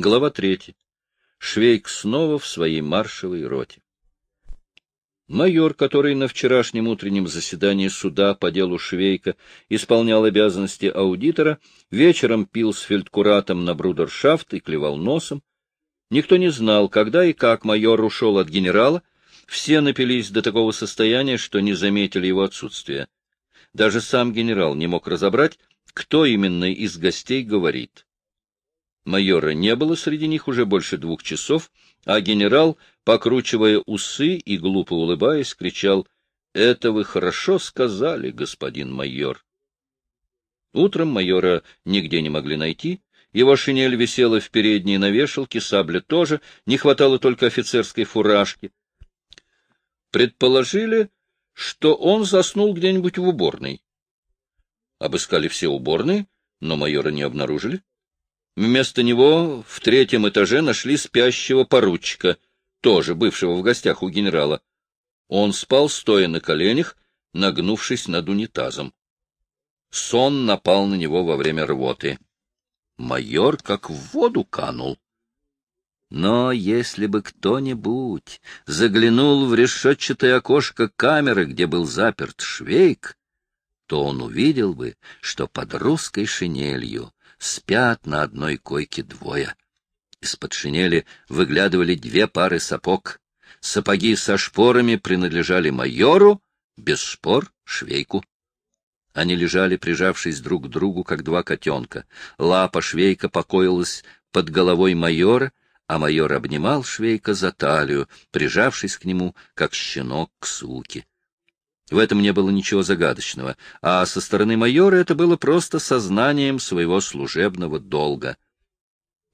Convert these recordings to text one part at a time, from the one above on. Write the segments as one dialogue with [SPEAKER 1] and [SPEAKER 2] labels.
[SPEAKER 1] Глава третья. Швейк снова в своей маршевой роте. Майор, который на вчерашнем утреннем заседании суда по делу Швейка исполнял обязанности аудитора, вечером пил с фельдкуратом на брудершафт и клевал носом. Никто не знал, когда и как майор ушел от генерала, все напились до такого состояния, что не заметили его отсутствия. Даже сам генерал не мог разобрать, кто именно из гостей говорит. Майора не было среди них уже больше двух часов, а генерал, покручивая усы и глупо улыбаясь, кричал «Это вы хорошо сказали, господин майор». Утром майора нигде не могли найти, его шинель висела в передней на вешалке, сабля тоже, не хватало только офицерской фуражки. Предположили, что он заснул где-нибудь в уборной. Обыскали все уборные, но майора не обнаружили. Вместо него в третьем этаже нашли спящего поручика, тоже бывшего в гостях у генерала. Он спал, стоя на коленях, нагнувшись над унитазом. Сон напал на него во время рвоты. Майор как в воду канул. Но если бы кто-нибудь заглянул в решетчатое окошко камеры, где был заперт швейк, то он увидел бы, что под русской шинелью спят на одной койке двое. Из-под шинели выглядывали две пары сапог. Сапоги со шпорами принадлежали майору, без шпор — швейку. Они лежали, прижавшись друг к другу, как два котенка. Лапа швейка покоилась под головой майора, а майор обнимал швейка за талию, прижавшись к нему, как щенок к суке. В этом не было ничего загадочного, а со стороны майора это было просто сознанием своего служебного долга.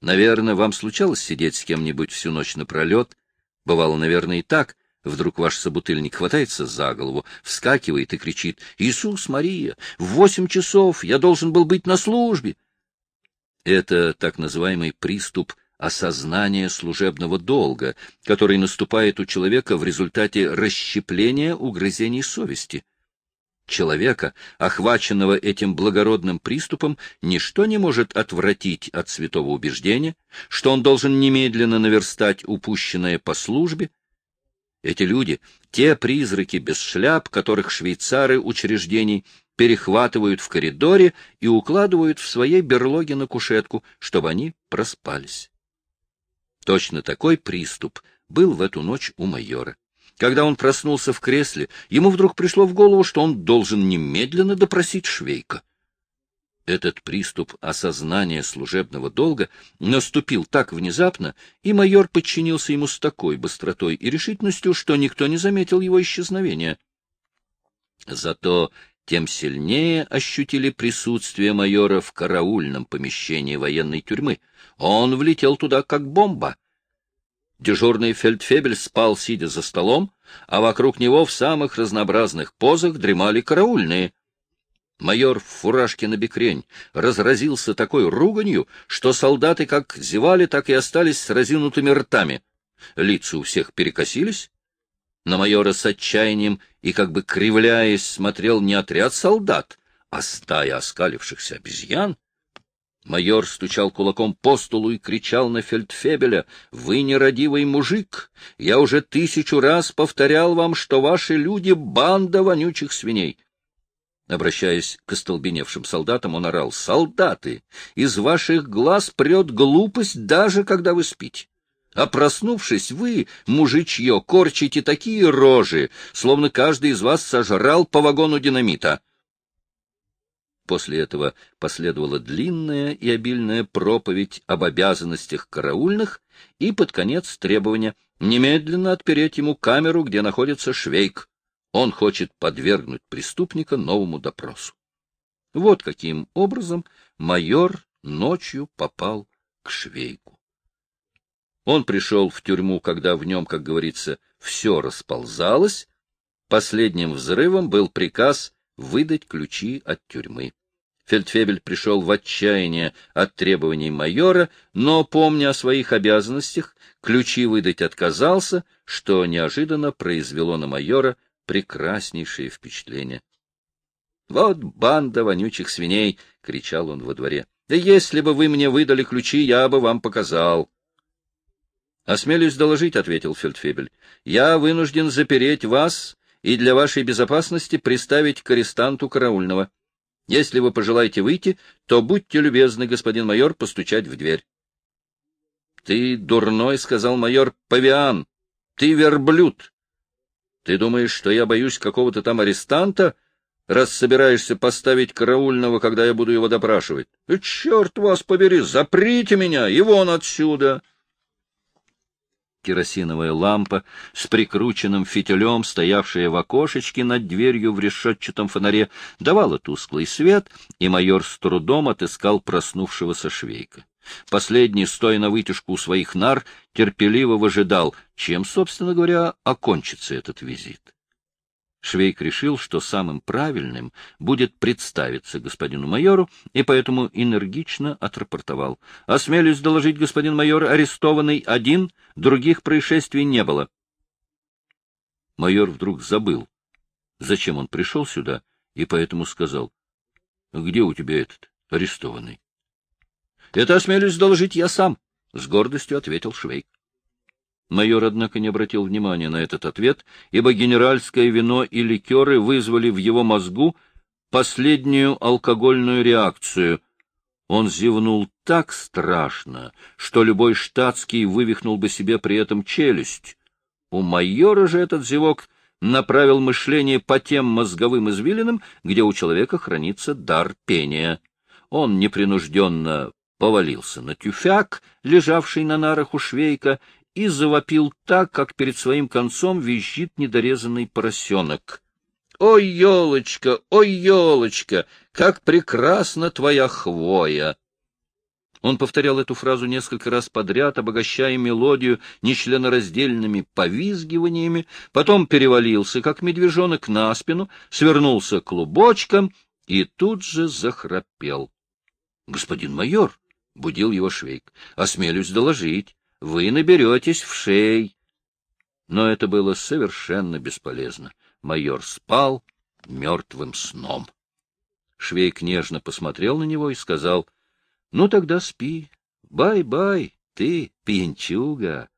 [SPEAKER 1] Наверное, вам случалось сидеть с кем-нибудь всю ночь напролет? Бывало, наверное, и так. Вдруг ваш собутыльник хватается за голову, вскакивает и кричит «Иисус, Мария, в восемь часов я должен был быть на службе!» Это так называемый приступ осознание служебного долга, который наступает у человека в результате расщепления угрызений совести. Человека, охваченного этим благородным приступом, ничто не может отвратить от святого убеждения, что он должен немедленно наверстать упущенное по службе. Эти люди — те призраки без шляп, которых швейцары учреждений перехватывают в коридоре и укладывают в своей берлоге на кушетку, чтобы они проспались. Точно такой приступ был в эту ночь у майора. Когда он проснулся в кресле, ему вдруг пришло в голову, что он должен немедленно допросить Швейка. Этот приступ осознания служебного долга наступил так внезапно, и майор подчинился ему с такой быстротой и решительностью, что никто не заметил его исчезновения. Зато тем сильнее ощутили присутствие майора в караульном помещении военной тюрьмы. Он влетел туда как бомба. Дежурный фельдфебель спал, сидя за столом, а вокруг него в самых разнообразных позах дремали караульные. Майор в фуражке на бекрень разразился такой руганью, что солдаты как зевали, так и остались с разинутыми ртами. Лица у всех перекосились, на майора с отчаянием и, как бы кривляясь, смотрел не отряд солдат, а стая оскалившихся обезьян. Майор стучал кулаком по столу и кричал на фельдфебеля, «Вы нерадивый мужик! Я уже тысячу раз повторял вам, что ваши люди — банда вонючих свиней!» Обращаясь к остолбеневшим солдатам, он орал, «Солдаты! Из ваших глаз прет глупость, даже когда вы спите!» А проснувшись, вы, мужичье, корчите такие рожи, словно каждый из вас сожрал по вагону динамита. После этого последовала длинная и обильная проповедь об обязанностях караульных и, под конец, требования немедленно отпереть ему камеру, где находится Швейк. Он хочет подвергнуть преступника новому допросу. Вот каким образом майор ночью попал к Швейку. Он пришел в тюрьму, когда в нем, как говорится, все расползалось. Последним взрывом был приказ выдать ключи от тюрьмы. Фельдфебель пришел в отчаяние от требований майора, но, помня о своих обязанностях, ключи выдать отказался, что неожиданно произвело на майора прекраснейшее впечатление. — Вот банда вонючих свиней! — кричал он во дворе. Если бы вы мне выдали ключи, я бы вам показал. — Осмелюсь доложить, — ответил Фельдфебель. — Я вынужден запереть вас и для вашей безопасности приставить к арестанту караульного. Если вы пожелаете выйти, то будьте любезны, господин майор, постучать в дверь. — Ты дурной, — сказал майор Павиан. — Ты верблюд. Ты думаешь, что я боюсь какого-то там арестанта, раз собираешься поставить караульного, когда я буду его допрашивать? — Черт вас побери, заприте меня, и вон отсюда! — керосиновая лампа с прикрученным фитилем, стоявшая в окошечке над дверью в решетчатом фонаре, давала тусклый свет, и майор с трудом отыскал проснувшегося швейка. Последний, стоя на вытяжку у своих нар, терпеливо выжидал, чем, собственно говоря, окончится этот визит. Швейк решил, что самым правильным будет представиться господину майору, и поэтому энергично отрапортовал. «Осмелюсь доложить, господин майор, арестованный один, других происшествий не было». Майор вдруг забыл, зачем он пришел сюда, и поэтому сказал, «Где у тебя этот арестованный?» «Это осмелюсь доложить я сам», — с гордостью ответил Швейк. Майор, однако, не обратил внимания на этот ответ, ибо генеральское вино и ликеры вызвали в его мозгу последнюю алкогольную реакцию. Он зевнул так страшно, что любой штатский вывихнул бы себе при этом челюсть. У майора же этот зевок направил мышление по тем мозговым извилинам, где у человека хранится дар пения. Он непринужденно повалился на тюфяк, лежавший на нарах у швейка, и завопил так, как перед своим концом визжит недорезанный поросенок. «Ой, елочка, ой, елочка, как прекрасна твоя хвоя!» Он повторял эту фразу несколько раз подряд, обогащая мелодию нечленораздельными повизгиваниями, потом перевалился, как медвежонок, на спину, свернулся клубочком и тут же захрапел. — Господин майор, — будил его Швейк, — осмелюсь доложить вы наберетесь вшей. Но это было совершенно бесполезно. Майор спал мертвым сном. Швейк нежно посмотрел на него и сказал, — Ну, тогда спи. Бай-бай, ты, пьянчуга.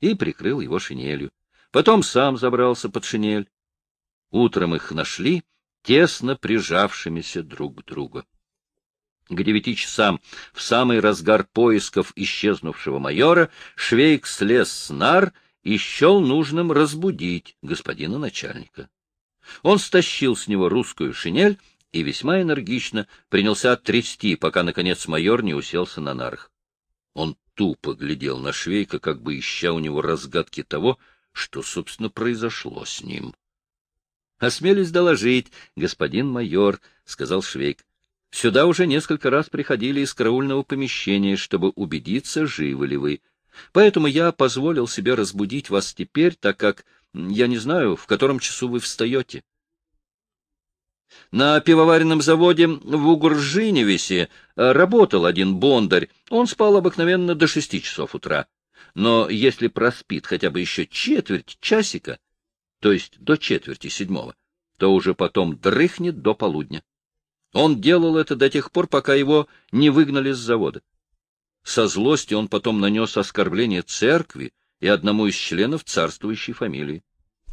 [SPEAKER 1] И прикрыл его шинелью. Потом сам забрался под шинель. Утром их нашли, тесно прижавшимися друг к другу. К девяти часам, в самый разгар поисков исчезнувшего майора, Швейк слез с нар и счел нужным разбудить господина начальника. Он стащил с него русскую шинель и весьма энергично принялся трясти, пока, наконец, майор не уселся на нарах. Он тупо глядел на Швейка, как бы ища у него разгадки того, что, собственно, произошло с ним. — Осмелюсь доложить, господин майор, — сказал Швейк. Сюда уже несколько раз приходили из караульного помещения, чтобы убедиться, живы ли вы. Поэтому я позволил себе разбудить вас теперь, так как я не знаю, в котором часу вы встаете. На пивоваренном заводе в Угуржиневесе работал один бондарь. Он спал обыкновенно до шести часов утра. Но если проспит хотя бы еще четверть часика, то есть до четверти седьмого, то уже потом дрыхнет до полудня. Он делал это до тех пор, пока его не выгнали с завода. Со злости он потом нанес оскорбление церкви и одному из членов царствующей фамилии.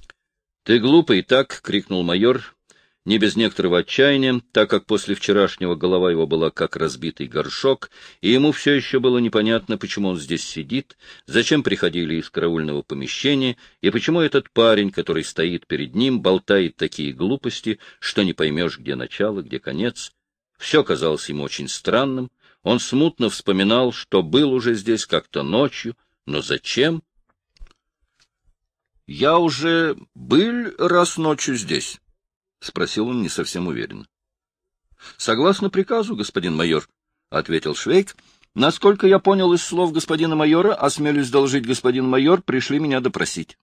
[SPEAKER 1] — Ты глупый, так! — крикнул майор, не без некоторого отчаяния, так как после вчерашнего голова его была как разбитый горшок, и ему все еще было непонятно, почему он здесь сидит, зачем приходили из караульного помещения, и почему этот парень, который стоит перед ним, болтает такие глупости, что не поймешь, где начало, где конец. Все казалось ему очень странным. Он смутно вспоминал, что был уже здесь как-то ночью, но зачем? — Я уже был раз ночью здесь. — спросил он не совсем уверенно. — Согласно приказу, господин майор, — ответил Швейк. — Насколько я понял из слов господина майора, осмелюсь доложить, господин майор, пришли меня допросить.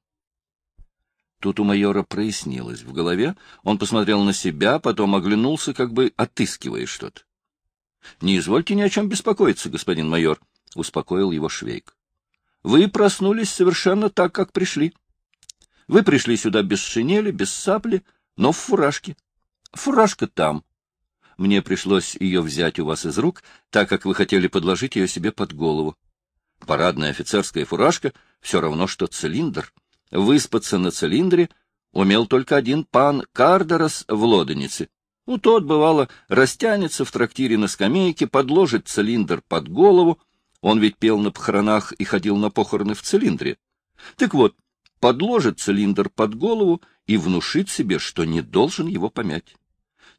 [SPEAKER 1] Тут у майора прояснилось в голове. Он посмотрел на себя, потом оглянулся, как бы отыскивая что-то. — Не извольте ни о чем беспокоиться, господин майор, — успокоил его Швейк. — Вы проснулись совершенно так, как пришли. Вы пришли сюда без шинели, без сапли, — но в фуражке. Фуражка там. мне пришлось ее взять у вас из рук, так как вы хотели подложить ее себе под голову. Парадная офицерская фуражка — все равно, что цилиндр. Выспаться на цилиндре умел только один пан Кардерас в Лоденице. Ну, тот, бывало, растянется в трактире на скамейке, подложит цилиндр под голову. Он ведь пел на похоронах и ходил на похороны в цилиндре. Так вот, подложит цилиндр под голову и внушит себе, что не должен его помять.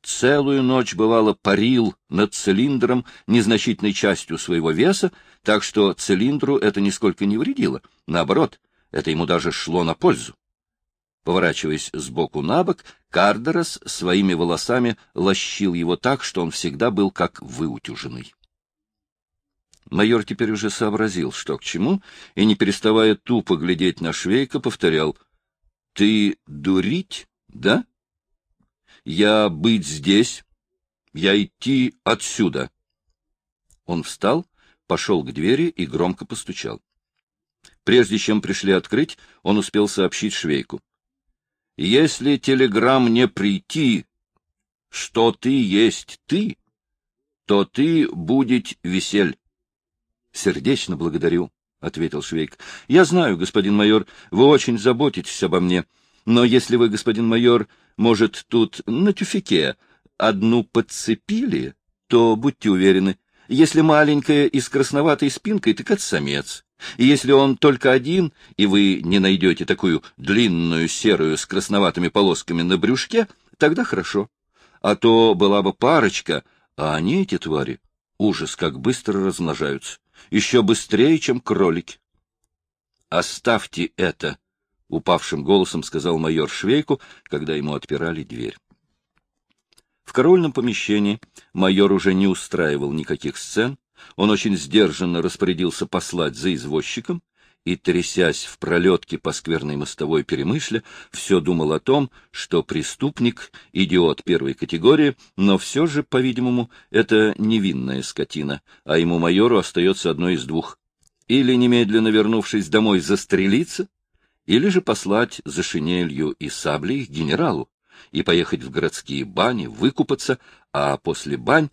[SPEAKER 1] Целую ночь, бывало, парил над цилиндром незначительной частью своего веса, так что цилиндру это нисколько не вредило. Наоборот, это ему даже шло на пользу. Поворачиваясь сбоку на бок, Кардерас своими волосами лощил его так, что он всегда был как выутюженный. Майор теперь уже сообразил, что к чему, и, не переставая тупо глядеть на Швейка, повторял. — Ты дурить, да? Я быть здесь, я идти отсюда. Он встал, пошел к двери и громко постучал. Прежде чем пришли открыть, он успел сообщить Швейку. — Если телеграмм не прийти, что ты есть ты, то ты будет весель. — Сердечно благодарю, — ответил Швейк. — Я знаю, господин майор, вы очень заботитесь обо мне. Но если вы, господин майор, может, тут на тюфике одну подцепили, то будьте уверены, если маленькая и с красноватой спинкой, так это самец. И если он только один, и вы не найдете такую длинную серую с красноватыми полосками на брюшке, тогда хорошо. А то была бы парочка, а они, эти твари, ужас, как быстро размножаются еще быстрее, чем кролики. — Оставьте это, — упавшим голосом сказал майор Швейку, когда ему отпирали дверь. В караульном помещении майор уже не устраивал никаких сцен, он очень сдержанно распорядился послать за извозчиком, и, трясясь в пролетке по скверной мостовой перемышле, все думал о том, что преступник — идиот первой категории, но все же, по-видимому, это невинная скотина, а ему, майору, остается одно из двух. Или, немедленно вернувшись домой, застрелиться, или же послать за шинелью и саблей генералу и поехать в городские бани, выкупаться, а после бань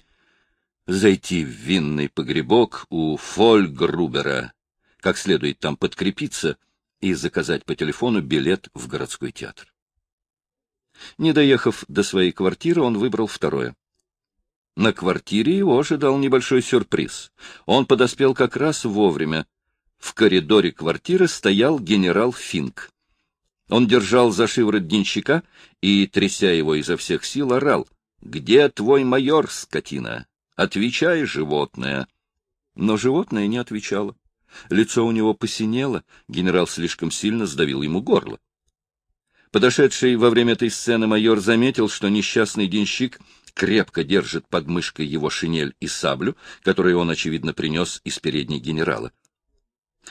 [SPEAKER 1] зайти в винный погребок у Фольгрубера как следует там подкрепиться и заказать по телефону билет в городской театр. Не доехав до своей квартиры, он выбрал второе. На квартире его ожидал небольшой сюрприз. Он подоспел как раз вовремя. В коридоре квартиры стоял генерал Финк. Он держал за шиворот денщика и, тряся его изо всех сил, орал. — Где твой майор, скотина? Отвечай, животное. Но животное не отвечало. Лицо у него посинело, генерал слишком сильно сдавил ему горло. Подошедший во время этой сцены майор заметил, что несчастный денщик крепко держит под мышкой его шинель и саблю, которую он, очевидно, принес из передней генерала.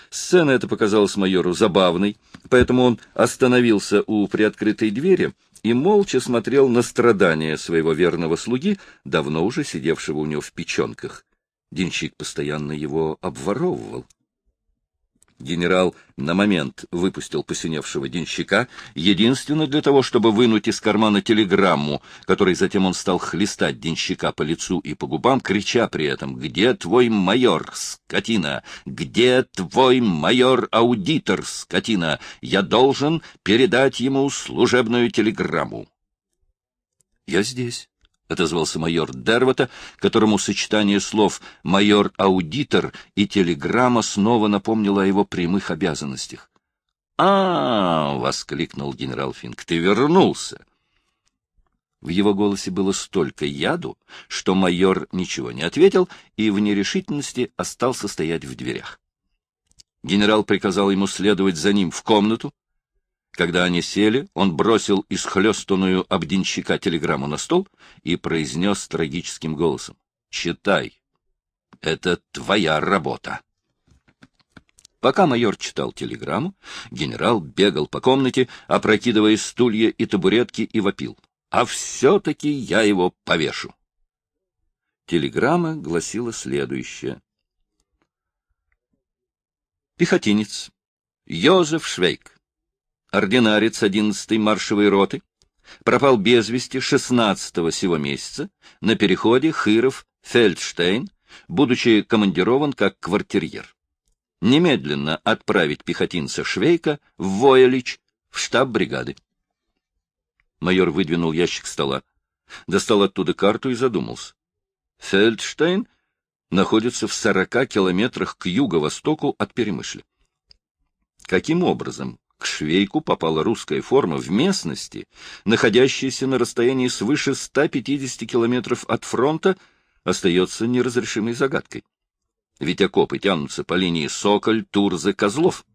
[SPEAKER 1] Сцена эта показалась майору забавной, поэтому он остановился у приоткрытой двери и молча смотрел на страдания своего верного слуги, давно уже сидевшего у него в печенках. Денщик постоянно его обворовывал. Генерал на момент выпустил посиневшего денщика, единственно для того, чтобы вынуть из кармана телеграмму, которой затем он стал хлестать денщика по лицу и по губам, крича при этом «Где твой майор, скотина? Где твой майор-аудитор, скотина? Я должен передать ему служебную телеграмму». «Я здесь». — отозвался майор Дервата, которому сочетание слов «майор-аудитор» и телеграмма снова напомнило о его прямых обязанностях. «А — воскликнул генерал Финк, — ты вернулся! В его голосе было столько яду, что майор ничего не ответил и в нерешительности остался стоять в дверях. Генерал приказал ему следовать за ним в комнату, когда они сели, он бросил исхлестанную об денщика телеграмму на стол и произнес трагическим голосом. — Читай. Это твоя работа. Пока майор читал телеграмму, генерал бегал по комнате, опрокидывая стулья и табуретки, и вопил. — А все-таки я его повешу. Телеграмма гласила следующее. Пехотинец Йозеф Швейк ординарец 11-й маршевой роты, пропал без вести 16-го сего месяца на переходе Хыров-Фельдштейн, будучи командирован как квартирьер. Немедленно отправить пехотинца Швейка в Войлич, в штаб бригады. Майор выдвинул ящик стола, достал оттуда карту и задумался. Фельдштейн находится в 40 километрах к юго-востоку от Перемышля. Каким образом к Швейку попала русская форма в местности, находящейся на расстоянии свыше 150 километров от фронта, остается неразрешимой загадкой. Ведь окопы тянутся по линии Соколь, Турзы, Козлов.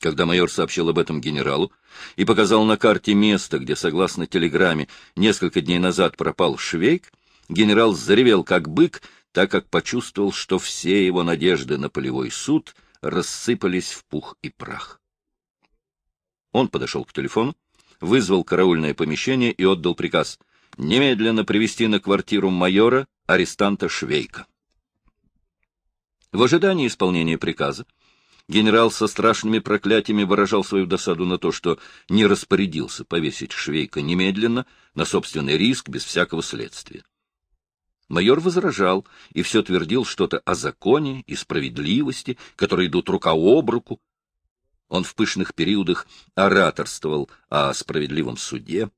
[SPEAKER 1] Когда майор сообщил об этом генералу и показал на карте место, где, согласно телеграмме, несколько дней назад пропал Швейк, генерал заревел как бык, так как почувствовал, что все его надежды на полевой суд рассыпались в пух и прах. Он подошел к телефону, вызвал караульное помещение и отдал приказ немедленно привести на квартиру майора арестанта Швейка. В ожидании исполнения приказа генерал со страшными проклятиями выражал свою досаду на то, что не распорядился повесить Швейка немедленно, на собственный риск, без всякого следствия. Майор возражал и все твердил что-то о законе и справедливости, которые идут рука об руку, он в пышных периодах ораторствовал о справедливом суде,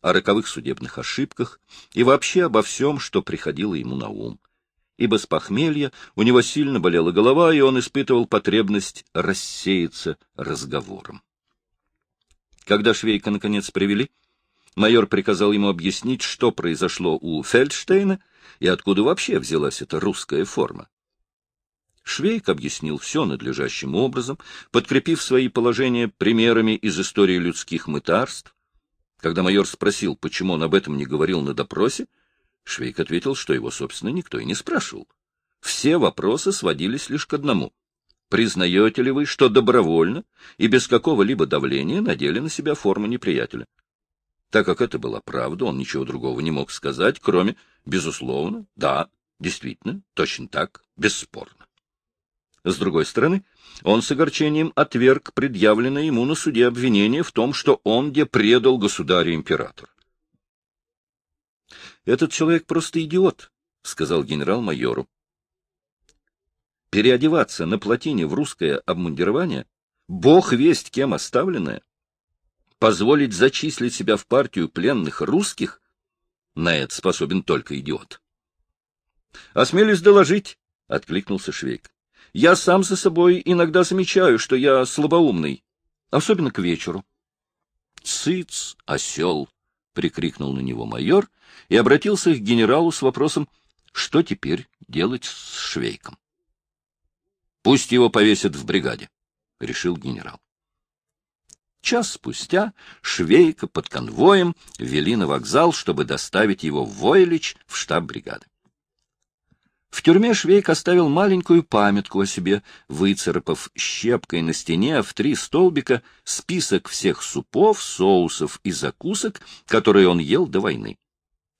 [SPEAKER 1] о роковых судебных ошибках и вообще обо всем, что приходило ему на ум. Ибо с похмелья у него сильно болела голова, и он испытывал потребность рассеяться разговором. Когда Швейка наконец привели, майор приказал ему объяснить, что произошло у Фельдштейна и откуда вообще взялась эта русская форма. Швейк объяснил все надлежащим образом, подкрепив свои положения примерами из истории людских мытарств. Когда майор спросил, почему он об этом не говорил на допросе, Швейк ответил, что его, собственно, никто и не спрашивал. Все вопросы сводились лишь к одному. Признаете ли вы, что добровольно и без какого-либо давления надели на себя форму неприятеля? Так как это была правда, он ничего другого не мог сказать, кроме «безусловно», «да», «действительно», «точно так», «бесспорно». С другой стороны, он с огорчением отверг предъявленное ему на суде обвинение в том, что он где предал государя-император. «Этот человек просто идиот», — сказал генерал майору. «Переодеваться на плотине в русское обмундирование, бог весть кем оставленное, позволить зачислить себя в партию пленных русских, на это способен только идиот». «Осмелюсь доложить», — откликнулся Швейк. Я сам за собой иногда замечаю, что я слабоумный, особенно к вечеру. — Цыц, осел! — прикрикнул на него майор и обратился к генералу с вопросом, что теперь делать с Швейком. — Пусть его повесят в бригаде, — решил генерал. Час спустя Швейка под конвоем вели на вокзал, чтобы доставить его в Войлич в штаб бригады. В тюрьме Швейк оставил маленькую памятку о себе, выцарапав щепкой на стене в три столбика список всех супов, соусов и закусок, которые он ел до войны.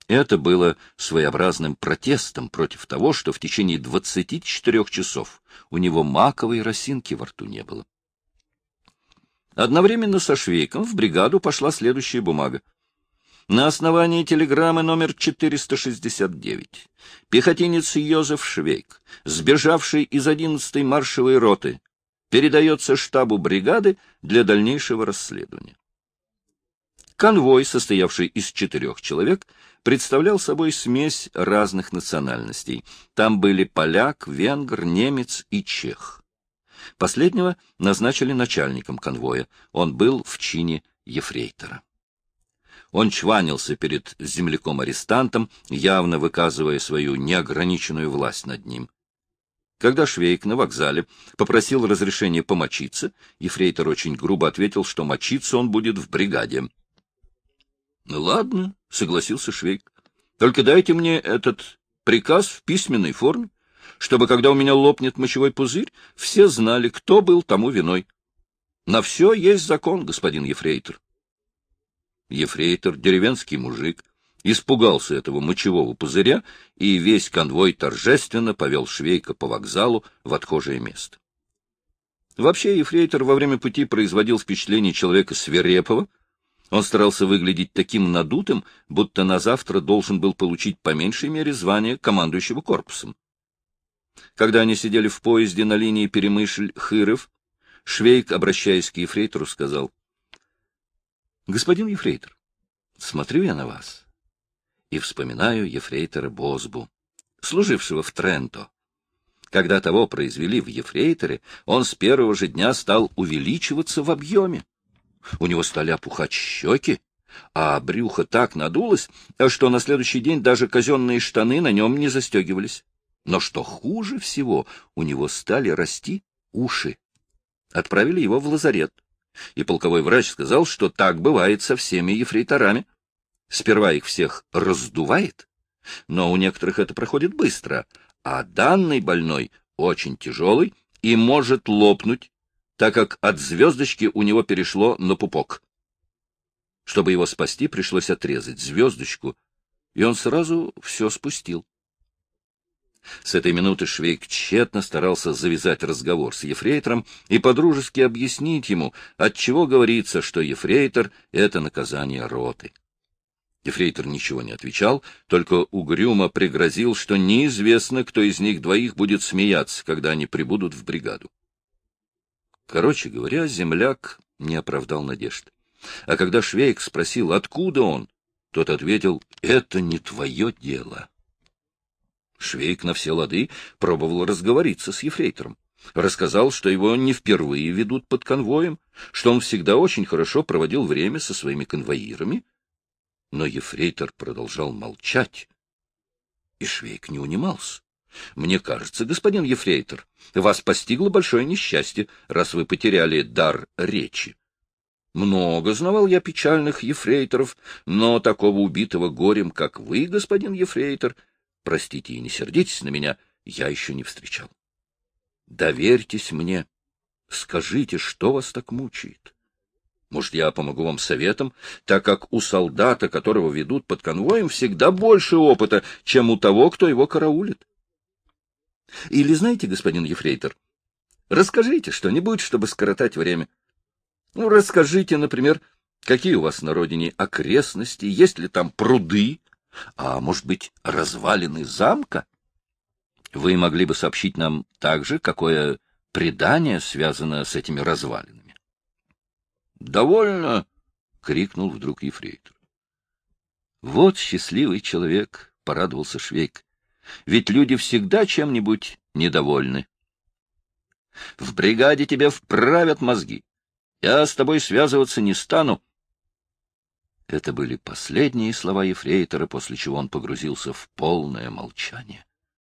[SPEAKER 1] Это было своеобразным протестом против того, что в течение 24 часов у него маковой росинки во рту не было. Одновременно со Швейком в бригаду пошла следующая бумага на основании телеграммы номер 469 пехотинец Йозеф Швейк, сбежавший из 11-й маршевой роты, передается штабу бригады для дальнейшего расследования. Конвой, состоявший из четырех человек, представлял собой смесь разных национальностей. Там были поляк, венгр, немец и чех. Последнего назначили начальником конвоя. Он был в чине ефрейтора. Он чванился перед земляком-арестантом, явно выказывая свою неограниченную власть над ним. Когда Швейк на вокзале попросил разрешения помочиться, ефрейтор очень грубо ответил, что мочиться он будет в бригаде. — Ну ладно, — согласился Швейк. — Только дайте мне этот приказ в письменной форме, чтобы, когда у меня лопнет мочевой пузырь, все знали, кто был тому виной. На все есть закон, господин ефрейтор. Ефрейтор, деревенский мужик, испугался этого мочевого пузыря, и весь конвой торжественно повел Швейка по вокзалу в отхожее место. Вообще, ефрейтор во время пути производил впечатление человека свирепого, Он старался выглядеть таким надутым, будто на завтра должен был получить по меньшей мере звание командующего корпусом. Когда они сидели в поезде на линии Перемышль-Хыров, Швейк, обращаясь к ефрейтору, сказал, — Господин ефрейтор, смотрю я на вас и вспоминаю ефрейтора Бозбу, служившего в Тренто. Когда того произвели в ефрейторе, он с первого же дня стал увеличиваться в объеме. У него стали опухать щеки, а брюхо так надулось, что на следующий день даже казенные штаны на нем не застегивались. Но что хуже всего, у него стали расти уши. Отправили его в лазарет. И полковой врач сказал, что так бывает со всеми ефрейторами. Сперва их всех раздувает, но у некоторых это проходит быстро, а данный больной очень тяжелый и может лопнуть, так как от звездочки у него перешло на пупок. Чтобы его спасти, пришлось отрезать звездочку, и он сразу все спустил. С этой минуты Швейк тщетно старался завязать разговор с ефрейтором и подружески объяснить ему, отчего говорится, что ефрейтор — это наказание роты. Ефрейтор ничего не отвечал, только угрюмо пригрозил, что неизвестно, кто из них двоих будет смеяться, когда они прибудут в бригаду. Короче говоря, земляк не оправдал надежд. А когда Швейк спросил, откуда он, тот ответил, это не твое дело. Швейк на все лады пробовал разговориться с ефрейтором. Рассказал, что его не впервые ведут под конвоем, что он всегда очень хорошо проводил время со своими конвоирами, но ефрейтор продолжал молчать, и Швейк не унимался. Мне кажется, господин ефрейтор, вас постигло большое несчастье, раз вы потеряли дар речи. Много знавал я печальных ефрейторов, но такого убитого горем, как вы, господин ефрейтор, простите и не сердитесь на меня, я еще не встречал. Доверьтесь мне, скажите, что вас так мучает. Может, я помогу вам советом, так как у солдата, которого ведут под конвоем, всегда больше опыта, чем у того, кто его караулит. Или знаете, господин Ефрейтор, расскажите что-нибудь, чтобы скоротать время. Ну, расскажите, например, какие у вас на родине окрестности, есть ли там пруды, а, может быть, развалины замка? Вы могли бы сообщить нам также, какое предание связано с этими развалинами. — Довольно! — крикнул вдруг ефрейтор. — Вот счастливый человек! — порадовался Швейк. — Ведь люди всегда чем-нибудь недовольны. — В бригаде тебе вправят мозги. Я с тобой связываться не стану. Это были последние слова ефрейтора, после чего он погрузился в полное молчание.